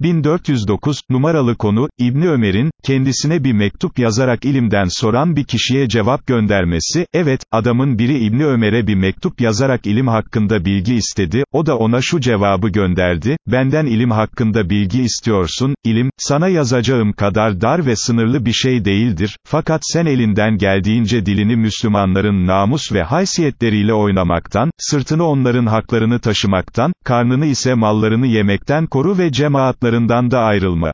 1409, numaralı konu, İbni Ömer'in, kendisine bir mektup yazarak ilimden soran bir kişiye cevap göndermesi, evet, adamın biri İbni Ömer'e bir mektup yazarak ilim hakkında bilgi istedi, o da ona şu cevabı gönderdi, benden ilim hakkında bilgi istiyorsun, ilim, sana yazacağım kadar dar ve sınırlı bir şey değildir, fakat sen elinden geldiğince dilini Müslümanların namus ve haysiyetleriyle oynamaktan, sırtını onların haklarını taşımaktan, karnını ise mallarını yemekten koru ve cemaatlarından da ayrılma.